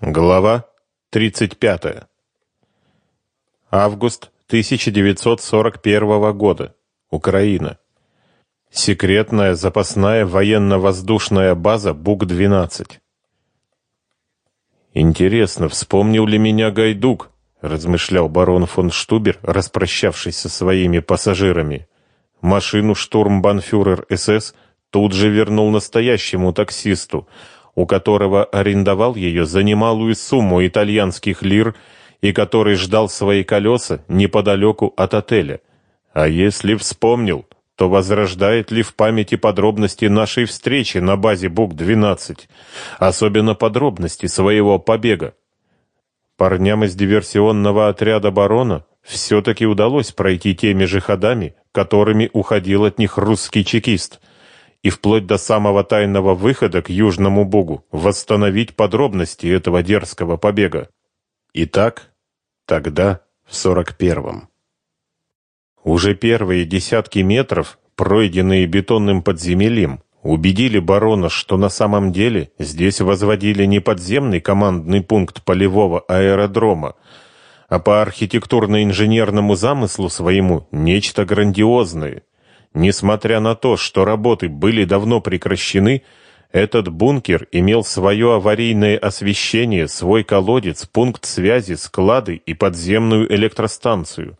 Глава 35. Август 1941 года. Украина. Секретная запасная военно-воздушная база БУК-12. Интересно, вспомнил ли меня Гайдук, размышлял барон фон Штубер, распрощавшись со своими пассажирами. Машину штурмбанфюрер СС тут же вернул настоящему таксисту, у которого арендовал ее за немалую сумму итальянских лир и который ждал свои колеса неподалеку от отеля. А если вспомнил, то возрождает ли в памяти подробности нашей встречи на базе БУК-12, особенно подробности своего побега. Парням из диверсионного отряда барона все-таки удалось пройти теми же ходами, которыми уходил от них русский чекист – и вплоть до самого тайного выхода к Южному Богу восстановить подробности этого дерзкого побега. Итак, тогда в сорок первом. Уже первые десятки метров, пройденные бетонным подземельем, убедили барона, что на самом деле здесь возводили не подземный командный пункт полевого аэродрома, а по архитектурно-инженерному замыслу своему нечто грандиозное, Несмотря на то, что работы были давно прекращены, этот бункер имел свое аварийное освещение, свой колодец, пункт связи, склады и подземную электростанцию.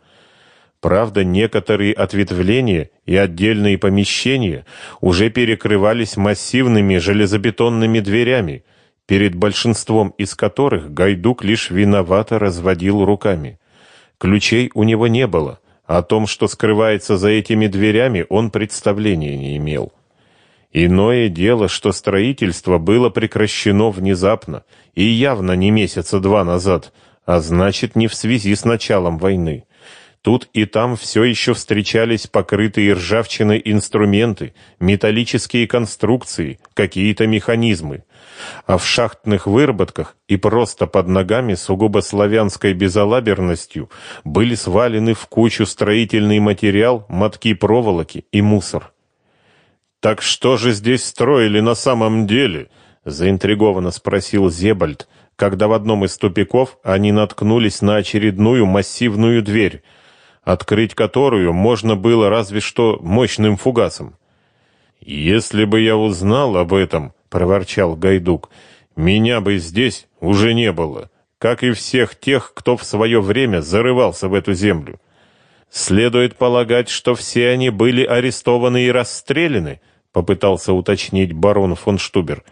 Правда, некоторые ответвления и отдельные помещения уже перекрывались массивными железобетонными дверями, перед большинством из которых Гайдук лишь виновато разводил руками. Ключей у него не было — о том, что скрывается за этими дверями, он представления не имел. Иное дело, что строительство было прекращено внезапно и явно не месяца два назад, а значит, не в связи с началом войны. Тут и там все еще встречались покрытые ржавчиной инструменты, металлические конструкции, какие-то механизмы. А в шахтных выработках и просто под ногами сугубо славянской безалаберностью были свалены в кучу строительный материал, мотки проволоки и мусор. «Так что же здесь строили на самом деле?» — заинтригованно спросил Зебальд, когда в одном из тупиков они наткнулись на очередную массивную дверь — открыть которую можно было разве что мощным фугасом. «Если бы я узнал об этом, — проворчал Гайдук, — меня бы здесь уже не было, как и всех тех, кто в свое время зарывался в эту землю. Следует полагать, что все они были арестованы и расстреляны, — попытался уточнить барон фон Штубер.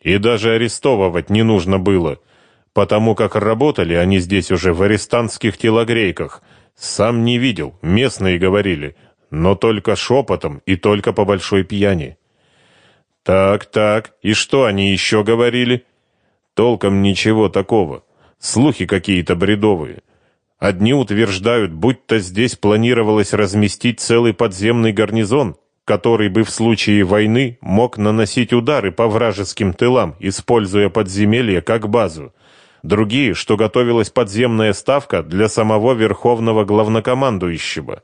И даже арестовывать не нужно было, потому как работали они здесь уже в арестантских телогрейках — сам не видел, местные говорили, но только шепотом и только по большой пьяни. Так, так, и что они еще говорили? Толком ничего такого. Слухи какие-то бредовые. Одни утверждают, будто здесь планировалось разместить целый подземный гарнизон, который бы в случае войны мог наносить удары по вражеским тылам, используя подземелье как базу другие, что готовилась подземная ставка для самого верховного главнокомандующего.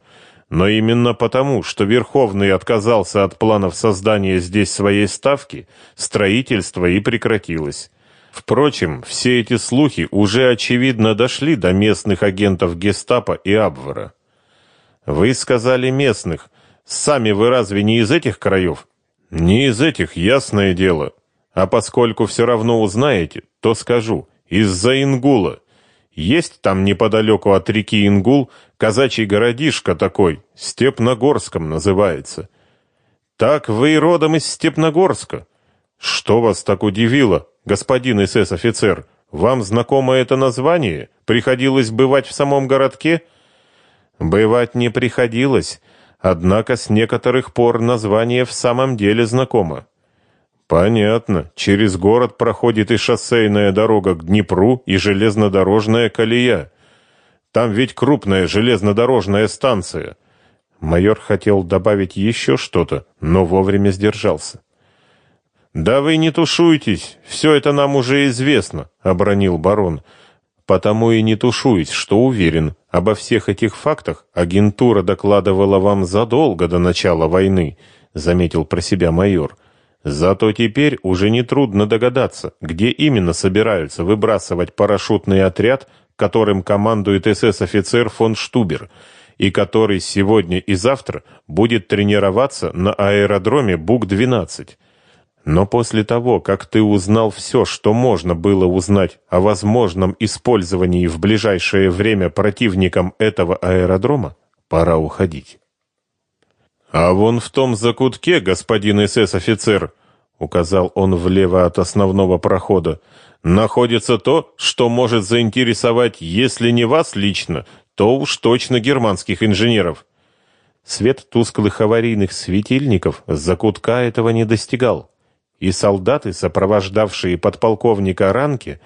Но именно потому, что Верховный отказался от планов создания здесь своей ставки, строительство и прекратилось. Впрочем, все эти слухи уже очевидно дошли до местных агентов Гестапо и Абвера. Вы сказали местных. Сами вы разве не из этих краев? Не из этих, ясное дело. А поскольку все равно узнаете, то скажу из-за Ингула. Есть там неподалеку от реки Ингул казачий городишко такой, Степногорском называется. Так вы и родом из Степногорска. Что вас так удивило, господин СС-офицер? Вам знакомо это название? Приходилось бывать в самом городке? Бывать не приходилось, однако с некоторых пор название в самом деле знакомо. Понятно. Через город проходит и шоссейная дорога к Днепру, и железнодорожная колея. Там ведь крупная железнодорожная станция. Майор хотел добавить еще что-то, но вовремя сдержался. Да вы не тушуйтесь, все это нам уже известно, обронил барон. Потому и не тушуюсь, что уверен, обо всех этих фактах агентура докладывала вам задолго до начала войны, заметил про себя майор. Зато теперь уже нетрудно догадаться, где именно собираются выбрасывать парашютный отряд, которым командует СС-офицер фон Штубер, и который сегодня и завтра будет тренироваться на аэродроме Бук-12. Но после того, как ты узнал все, что можно было узнать о возможном использовании в ближайшее время противником этого аэродрома, пора уходить. «А вон в том закутке, господин СС-офицер», — указал он влево от основного прохода, — «находится то, что может заинтересовать, если не вас лично, то уж точно германских инженеров». Свет тусклых аварийных светильников закутка этого не достигал, и солдаты, сопровождавшие подполковника Ранки,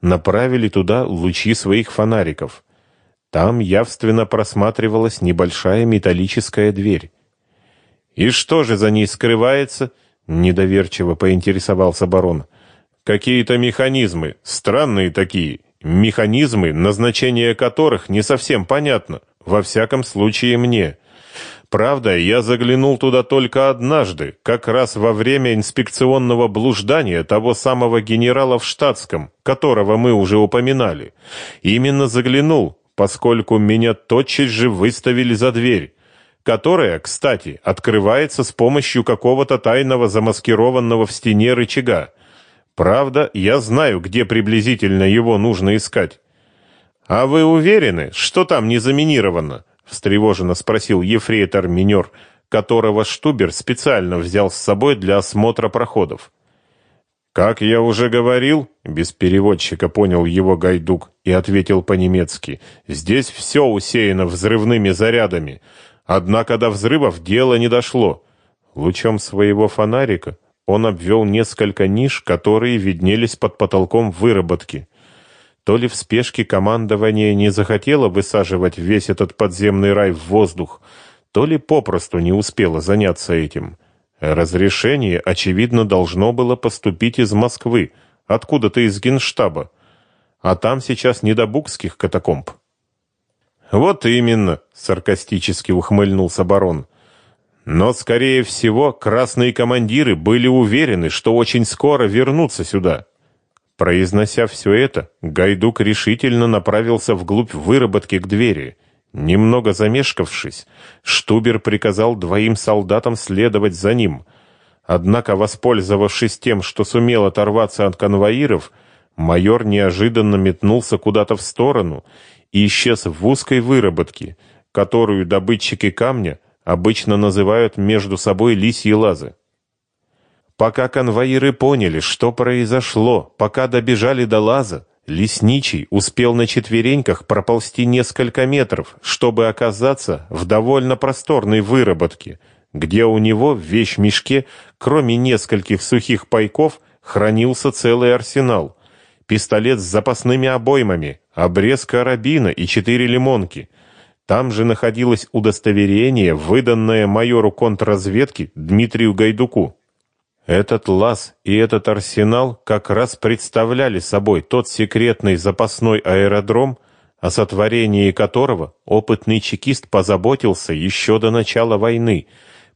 направили туда лучи своих фонариков. Там явственно просматривалась небольшая металлическая дверь. «И что же за ней скрывается?» — недоверчиво поинтересовался барон. «Какие-то механизмы, странные такие, механизмы, назначение которых не совсем понятно, во всяком случае мне. Правда, я заглянул туда только однажды, как раз во время инспекционного блуждания того самого генерала в штатском, которого мы уже упоминали. Именно заглянул, поскольку меня тотчас же выставили за дверь которая, кстати, открывается с помощью какого-то тайного замаскированного в стене рычага. Правда, я знаю, где приблизительно его нужно искать. А вы уверены, что там не заминировано? встревоженно спросил ефрейтор Минер, которого Штубер специально взял с собой для осмотра проходов. Как я уже говорил, без переводчика понял его Гайдук и ответил по-немецки: "Здесь все усеяно взрывными зарядами. Однако до взрывов дело не дошло. Лучом своего фонарика он обвел несколько ниш, которые виднелись под потолком выработки. То ли в спешке командование не захотело высаживать весь этот подземный рай в воздух, то ли попросту не успело заняться этим. Разрешение, очевидно, должно было поступить из Москвы, откуда-то из Генштаба. А там сейчас не до букских катакомб. Вот именно, саркастически ухмыльнулся барон. Но скорее всего, красные командиры были уверены, что очень скоро вернутся сюда. Произнося все это, Гайдук решительно направился вглубь выработки к двери. Немного замешкавшись, Штубер приказал двоим солдатам следовать за ним. Однако, воспользовавшись тем, что сумел оторваться от конвоиров, майор неожиданно метнулся куда-то в сторону и исчез в узкой выработке, которую добытчики камня обычно называют между собой лисьи лазы. Пока конвоиры поняли, что произошло, пока добежали до лаза, лесничий успел на четвереньках проползти несколько метров, чтобы оказаться в довольно просторной выработке, где у него в вещмешке, кроме нескольких сухих пайков, хранился целый арсенал. Пистолет с запасными обоймами, обрез карабина и четыре лимонки. Там же находилось удостоверение, выданное майору контрразведки Дмитрию Гайдуку. Этот лаз и этот арсенал как раз представляли собой тот секретный запасной аэродром, о сотворении которого опытный чекист позаботился еще до начала войны,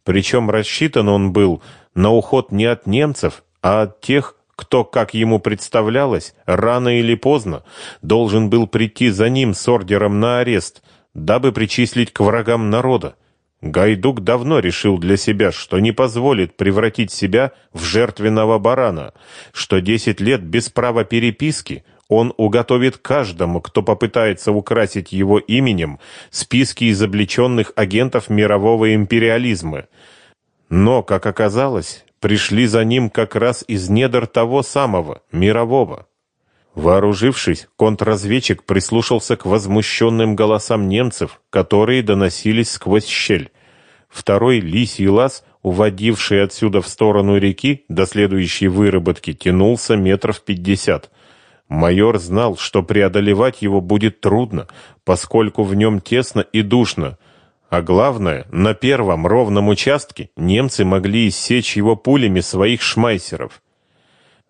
причем рассчитан он был на уход не от немцев, а от тех, кто, как ему представлялось, рано или поздно должен был прийти за ним с ордером на арест, дабы причислить к врагам народа. Гайдук давно решил для себя, что не позволит превратить себя в жертвенного барана, что десять лет без права переписки он уготовит каждому, кто попытается украсить его именем списки изобличенных агентов мирового империализма. Но, как оказалось, пришли за ним как раз из недр того самого, мирового. Вооружившись, контрразведчик прислушался к возмущенным голосам немцев, которые доносились сквозь щель. Второй лисий лаз, уводивший отсюда в сторону реки до следующей выработки, тянулся метров пятьдесят. Майор знал, что преодолевать его будет трудно, поскольку в нем тесно и душно — а главное, на первом ровном участке немцы могли иссечь его пулями своих шмайсеров.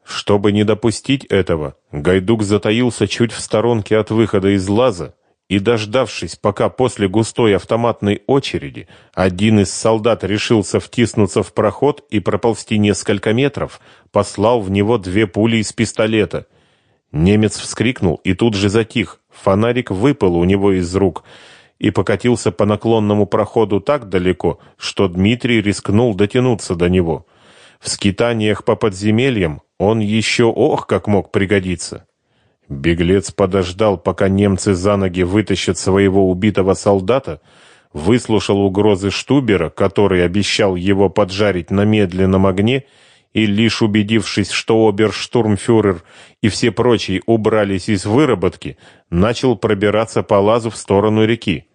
Чтобы не допустить этого, Гайдук затаился чуть в сторонке от выхода из лаза и, дождавшись, пока после густой автоматной очереди один из солдат решился втиснуться в проход и проползти несколько метров, послал в него две пули из пистолета. Немец вскрикнул и тут же затих. Фонарик выпал у него из рук и покатился по наклонному проходу так далеко, что Дмитрий рискнул дотянуться до него. В скитаниях по подземельям он еще ох как мог пригодиться. Беглец подождал, пока немцы за ноги вытащат своего убитого солдата, выслушал угрозы Штубера, который обещал его поджарить на медленном огне, и лишь убедившись, что оберштурмфюрер и все прочие убрались из выработки, начал пробираться по лазу в сторону реки.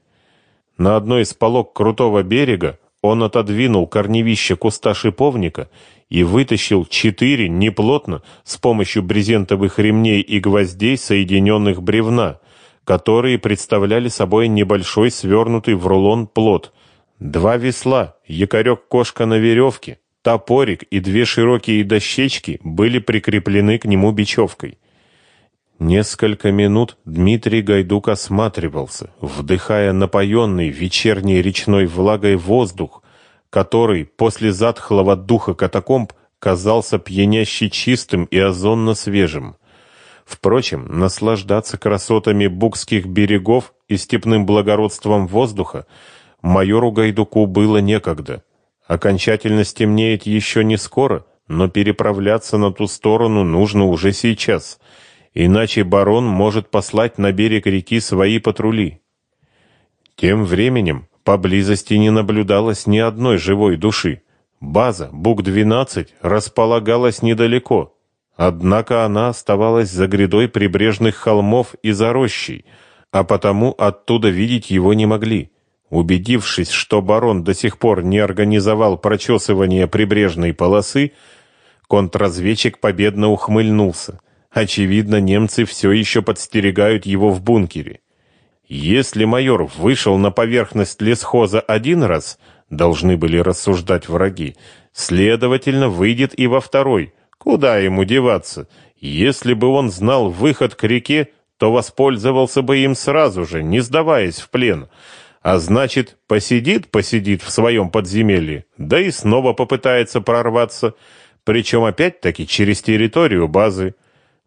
На одной из полок крутого берега он отодвинул корневище куста шиповника и вытащил четыре неплотно с помощью брезентовых ремней и гвоздей соединенных бревна, которые представляли собой небольшой свернутый в рулон плот. Два весла, якорек-кошка на веревке, топорик и две широкие дощечки были прикреплены к нему бечевкой. Несколько минут Дмитрий Гайдук осматривался, вдыхая напоенный вечерней речной влагой воздух, который после затхлого духа катакомб казался пьяняще чистым и озонно свежим. Впрочем, наслаждаться красотами букских берегов и степным благородством воздуха майору Гайдуку было некогда. Окончательно стемнеет еще не скоро, но переправляться на ту сторону нужно уже сейчас — иначе барон может послать на берег реки свои патрули. Тем временем поблизости не наблюдалось ни одной живой души. База Бук-12 располагалась недалеко, однако она оставалась за грядой прибрежных холмов и за рощей, а потому оттуда видеть его не могли. Убедившись, что барон до сих пор не организовал прочесывание прибрежной полосы, контрразведчик победно ухмыльнулся. Очевидно, немцы все еще подстерегают его в бункере. Если майор вышел на поверхность лесхоза один раз, должны были рассуждать враги, следовательно, выйдет и во второй. Куда ему деваться? Если бы он знал выход к реке, то воспользовался бы им сразу же, не сдаваясь в плен. А значит, посидит, посидит в своем подземелье, да и снова попытается прорваться, причем опять-таки через территорию базы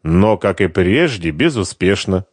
но, как и прежде, безуспешно.